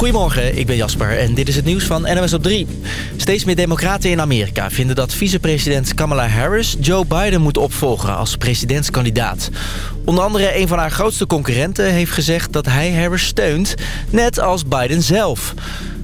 Goedemorgen, ik ben Jasper en dit is het nieuws van NMS op 3. Steeds meer democraten in Amerika vinden dat vicepresident Kamala Harris Joe Biden moet opvolgen als presidentskandidaat. Onder andere een van haar grootste concurrenten heeft gezegd dat hij Harris steunt, net als Biden zelf.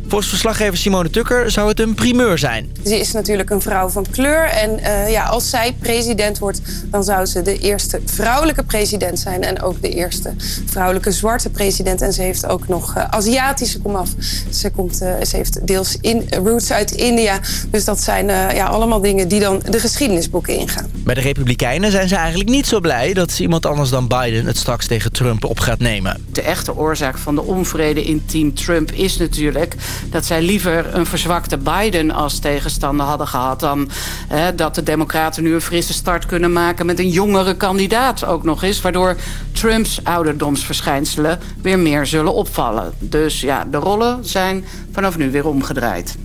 Volgens verslaggever Simone Tukker zou het een primeur zijn. Ze is natuurlijk een vrouw van kleur. En uh, ja, als zij president wordt, dan zou ze de eerste vrouwelijke president zijn. En ook de eerste vrouwelijke zwarte president. En ze heeft ook nog uh, Aziatische komaf. Ze, komt, uh, ze heeft deels in, roots uit India. Dus dat zijn ja, allemaal dingen die dan de geschiedenisboeken ingaan. Bij de Republikeinen zijn ze eigenlijk niet zo blij... dat iemand anders dan Biden het straks tegen Trump op gaat nemen. De echte oorzaak van de onvrede in team Trump is natuurlijk dat zij liever een verzwakte Biden als tegenstander hadden gehad... dan hè, dat de democraten nu een frisse start kunnen maken... met een jongere kandidaat ook nog eens... waardoor Trumps ouderdomsverschijnselen weer meer zullen opvallen. Dus ja, de rollen zijn vanaf nu weer omgedraaid.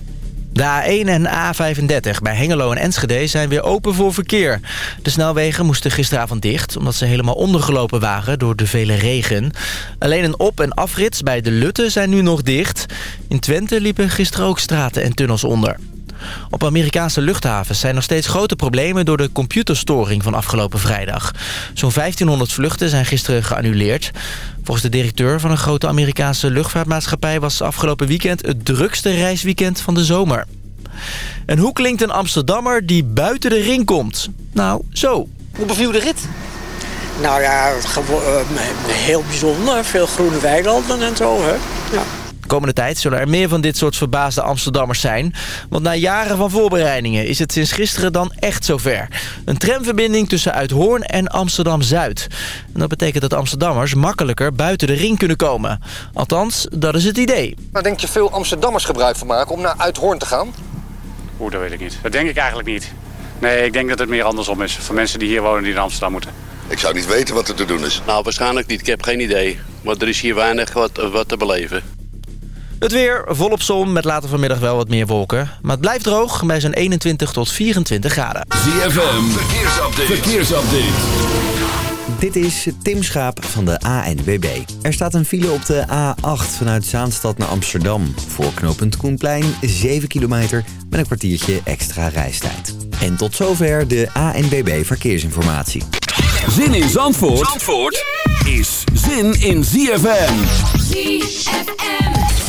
De A1 en A35 bij Hengelo en Enschede zijn weer open voor verkeer. De snelwegen moesten gisteravond dicht... omdat ze helemaal ondergelopen waren door de vele regen. Alleen een op- en afrits bij de Lutte zijn nu nog dicht. In Twente liepen gisteren ook straten en tunnels onder. Op Amerikaanse luchthavens zijn nog steeds grote problemen... door de computerstoring van afgelopen vrijdag. Zo'n 1500 vluchten zijn gisteren geannuleerd. Volgens de directeur van een grote Amerikaanse luchtvaartmaatschappij... was afgelopen weekend het drukste reisweekend van de zomer. En hoe klinkt een Amsterdammer die buiten de ring komt? Nou, zo. Hoe beviel de rit? Nou ja, heel bijzonder. Veel groene weilanden en zo, hè. Ja. Komende tijd zullen er meer van dit soort verbaasde Amsterdammers zijn. Want na jaren van voorbereidingen is het sinds gisteren dan echt zover. Een tramverbinding tussen Uithoorn en Amsterdam-Zuid. En dat betekent dat Amsterdammers makkelijker buiten de ring kunnen komen. Althans, dat is het idee. Maar denk je veel Amsterdammers gebruik van maken om naar Uithoorn te gaan? Oeh, dat weet ik niet. Dat denk ik eigenlijk niet. Nee, ik denk dat het meer andersom is. Voor mensen die hier wonen die naar Amsterdam moeten. Ik zou niet weten wat er te doen is. Nou, waarschijnlijk niet. Ik heb geen idee. Maar er is hier weinig wat, wat te beleven. Het weer volop zon met later vanmiddag wel wat meer wolken. Maar het blijft droog bij zo'n 21 tot 24 graden. ZFM, verkeersupdate. verkeersupdate. Dit is Tim Schaap van de ANWB. Er staat een file op de A8 vanuit Zaanstad naar Amsterdam. Voor knooppunt Koenplein 7 kilometer met een kwartiertje extra reistijd. En tot zover de ANWB Verkeersinformatie. Zin in Zandvoort, Zandvoort is zin in ZFM. ZFM.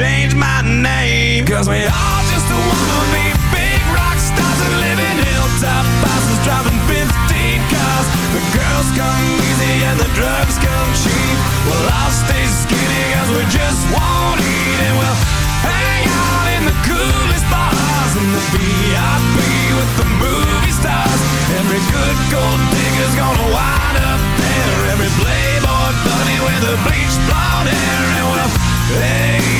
Change my name. Cause we all just wanna be big rock stars and live in hilltop houses driving 15 cars. The girls come easy and the drugs come cheap. Well, I'll stay skinny cause we just won't eat and we'll hang out in the coolest bars in the VIP with the movie stars. Every good gold digger's gonna wind up there. Every playboy bunny with a bleached blonde hair. And well, hey,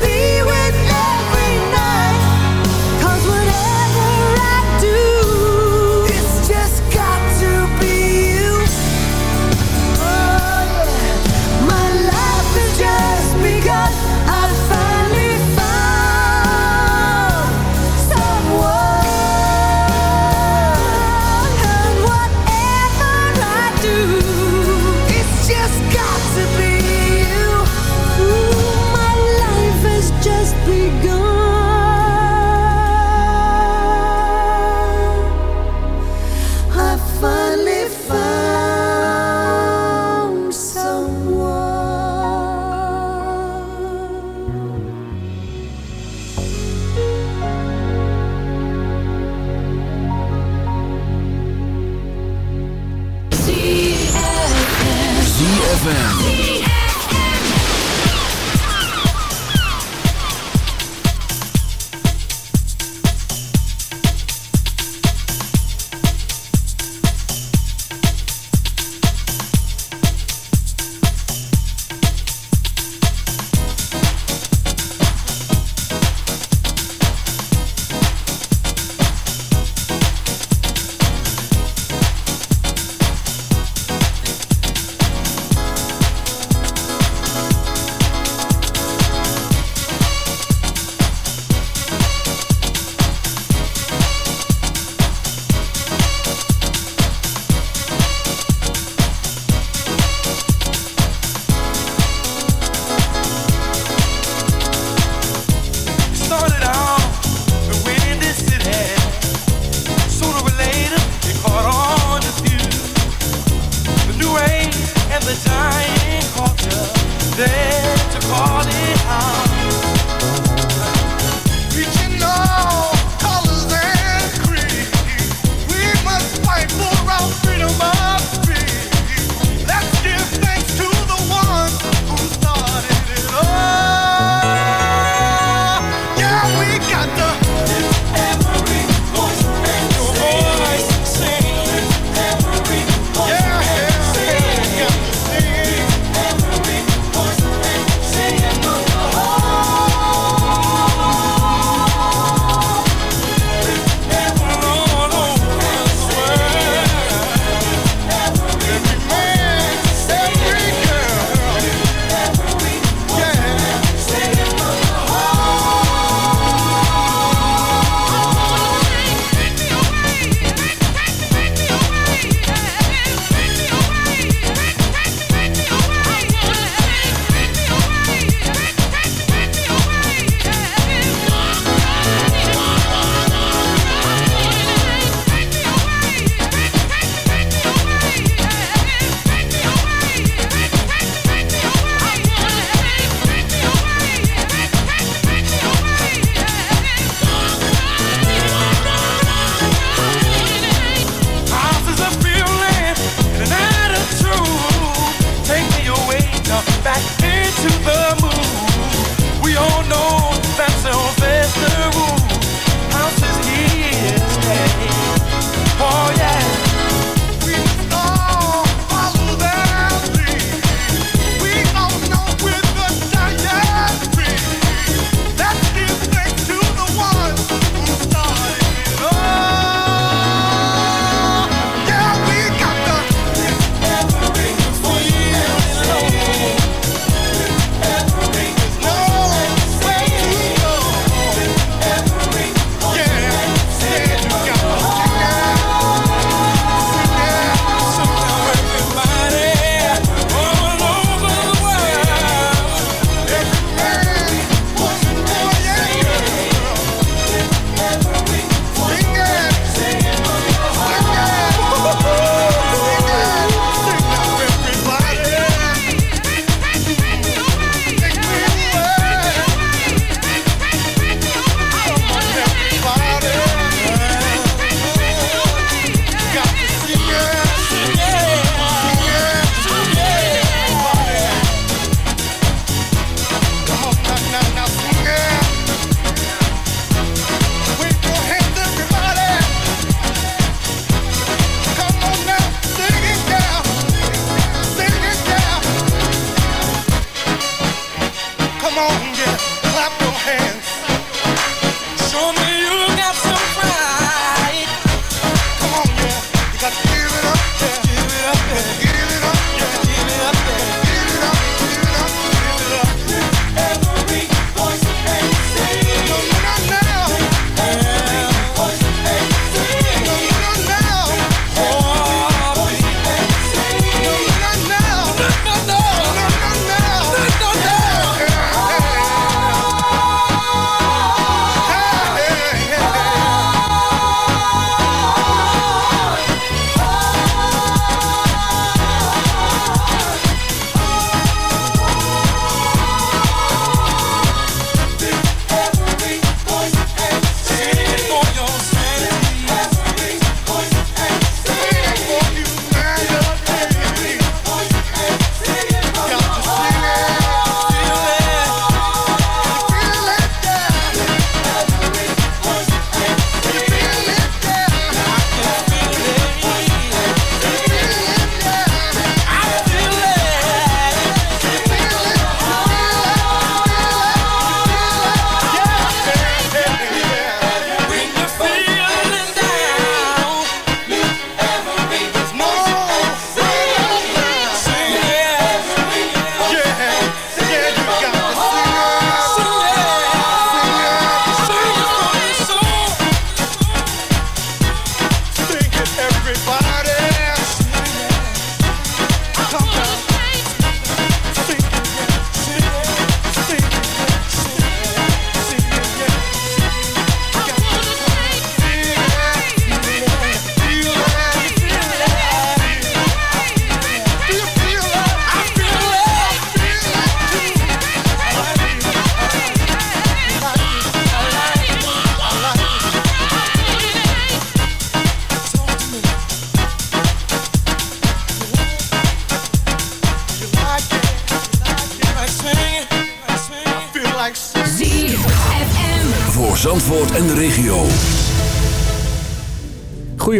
be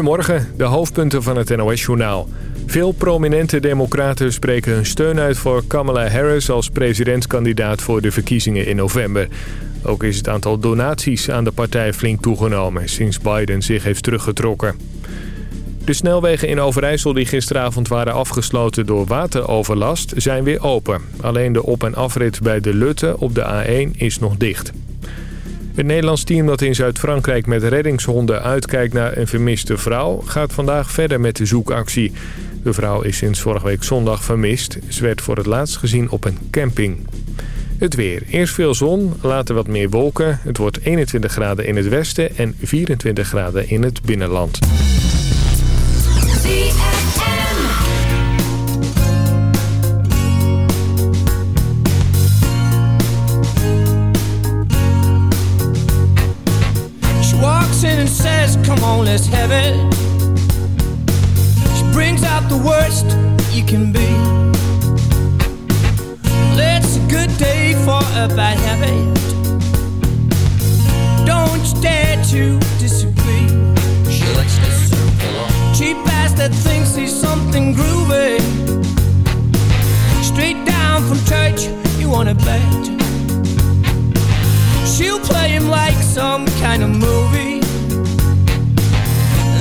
Goedemorgen, de hoofdpunten van het NOS-journaal. Veel prominente democraten spreken hun steun uit voor Kamala Harris... als presidentskandidaat voor de verkiezingen in november. Ook is het aantal donaties aan de partij flink toegenomen... sinds Biden zich heeft teruggetrokken. De snelwegen in Overijssel die gisteravond waren afgesloten door wateroverlast zijn weer open. Alleen de op- en afrit bij de Lutte op de A1 is nog dicht. Het Nederlands team dat in Zuid-Frankrijk met reddingshonden uitkijkt naar een vermiste vrouw... gaat vandaag verder met de zoekactie. De vrouw is sinds vorige week zondag vermist. Ze werd voor het laatst gezien op een camping. Het weer. Eerst veel zon, later wat meer wolken. Het wordt 21 graden in het westen en 24 graden in het binnenland. On, let's. She brings out the worst you can be. Let's good day for a bad habit. Don't you dare to disagree. She likes to circle. Cheap ass that thinks he's something groovy. Straight down from church, you wanna bet. She'll play him like some kind of movie.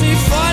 No mercy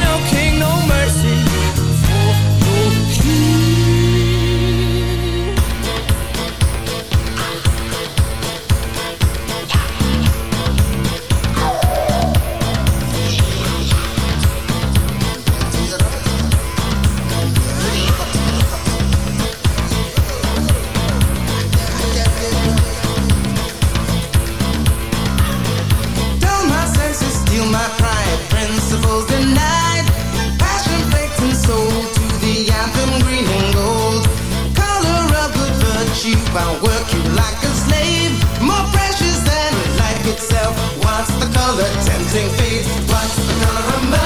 virtue, I'll work you like a slave. More precious than life itself. What's the color? Tempting fate. What's the color of money?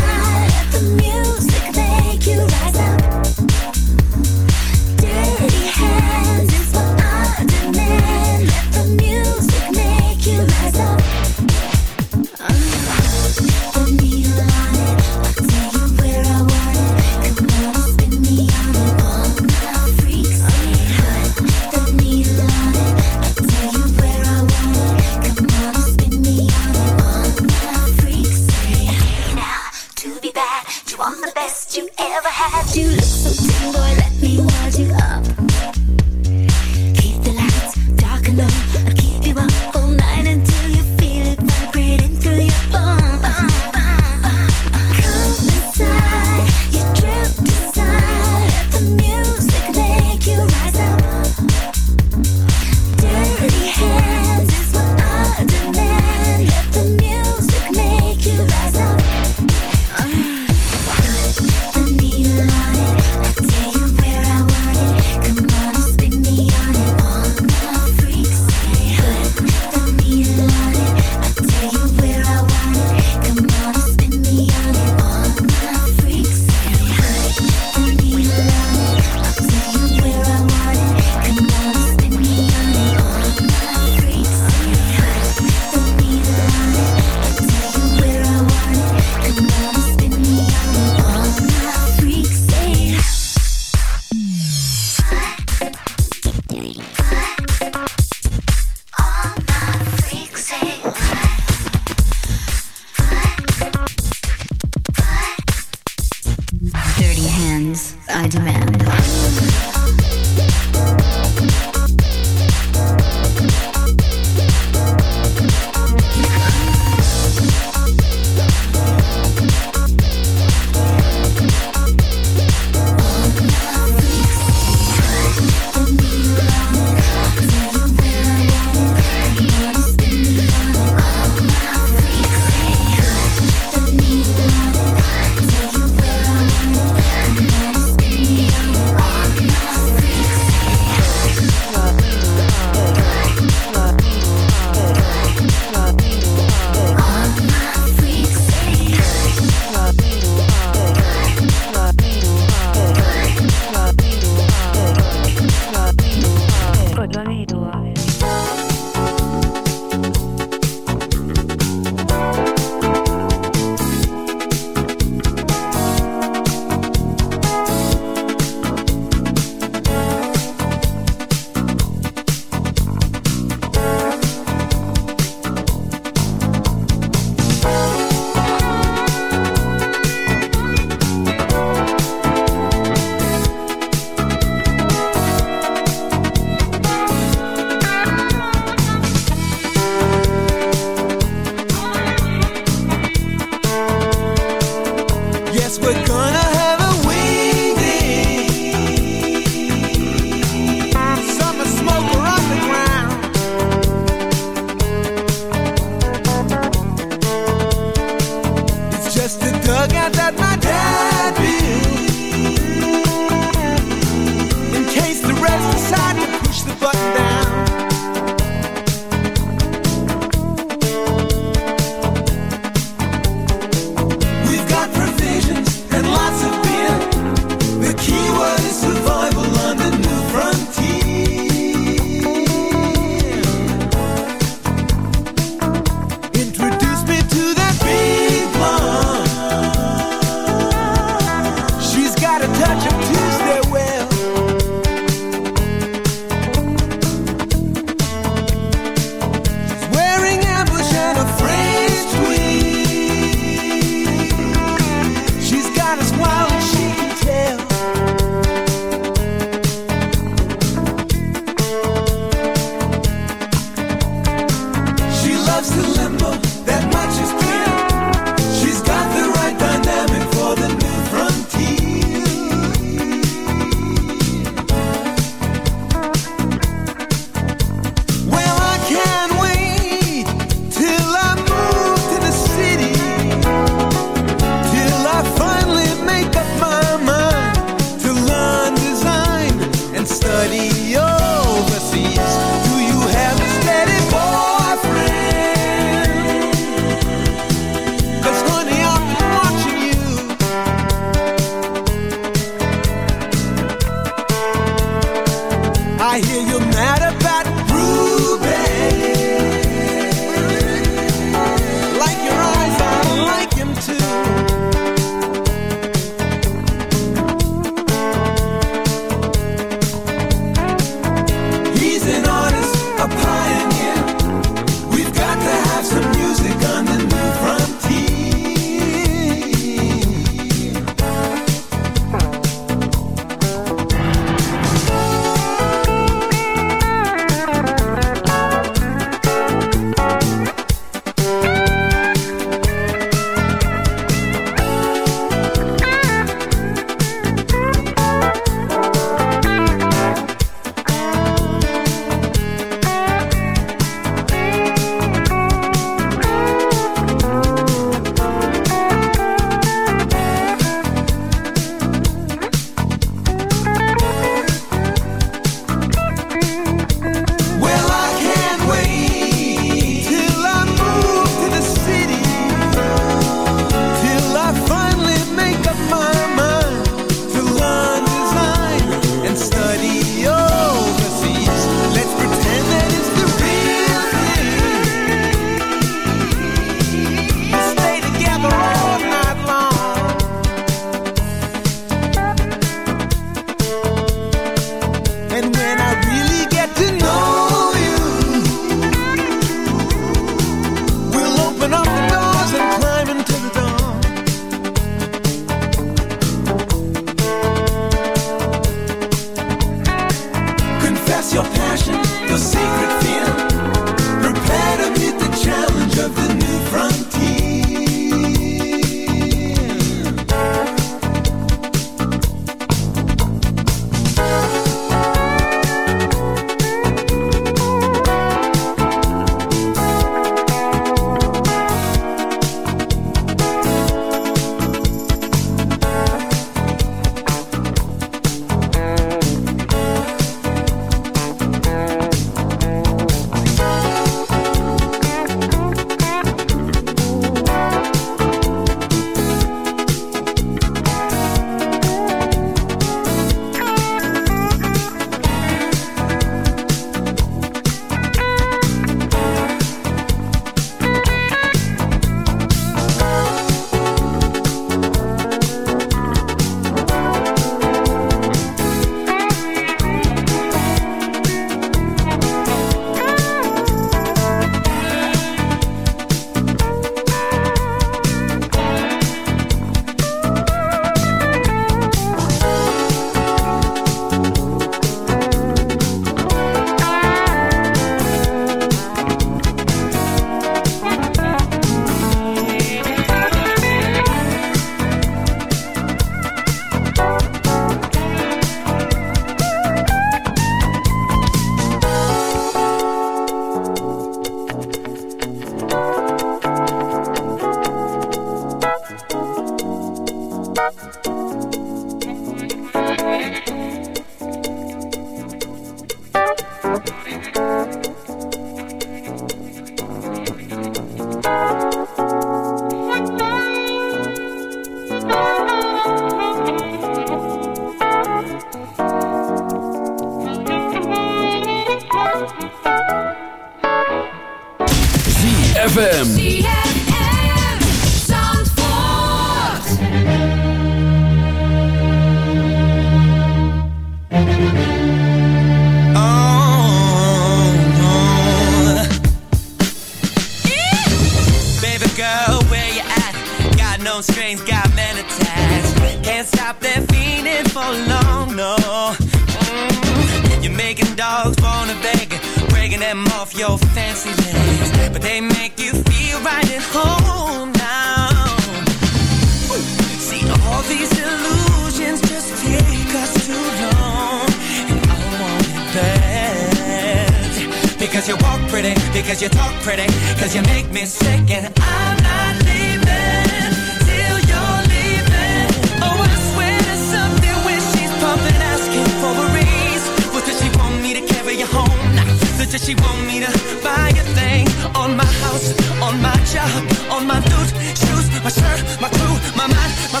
Because you walk pretty, because you talk pretty, because you make me sick, and I'm not leaving till you're leaving. Oh, I swear there's something when she's pumping, asking for a raise. What does she want me to carry you home? Nah, does she want me to buy a thing on my house, on my job, on my boots, shoes, my shirt, my crew, my mind, my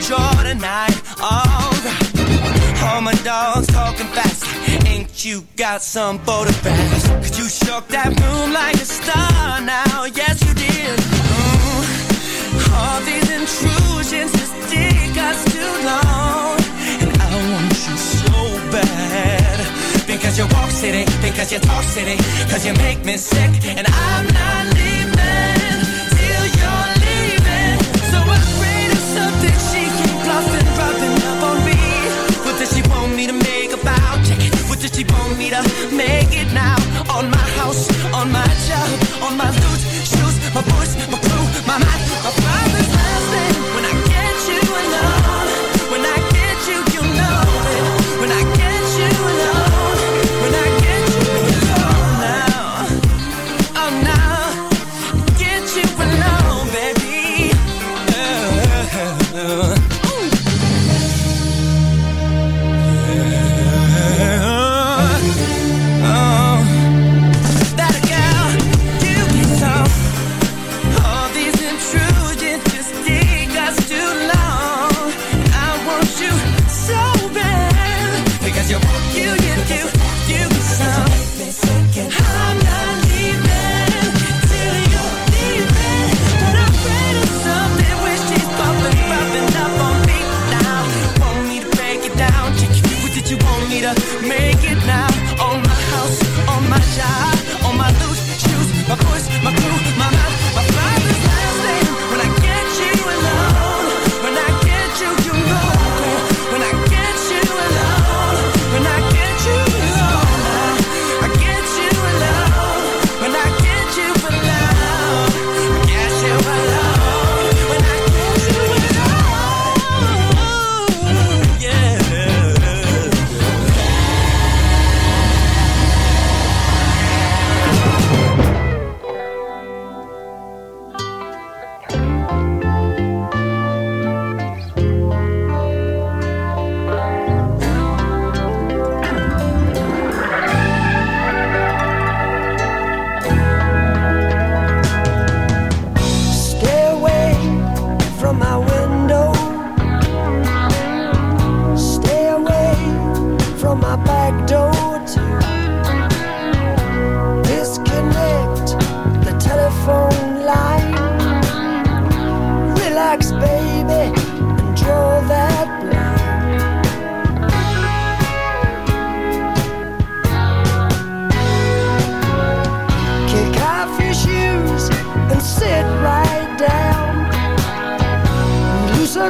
drawer tonight. Alright. All my dogs talking fast. Ain't you got some photographs? Cause you shook that room like a star now. Yes, you did. Mm. All these intrusions just take us too long. And I want you so bad. Because you walk city, because you talk city, cause you make me sick. And I'm not leaving me to make about it? What does she want me to make it now? On my house, on my job, on my loot, shoes, my voice, my crew, my mind, my father's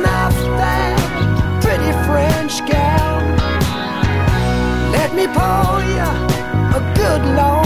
Off that pretty French gown. Let me pour you a good long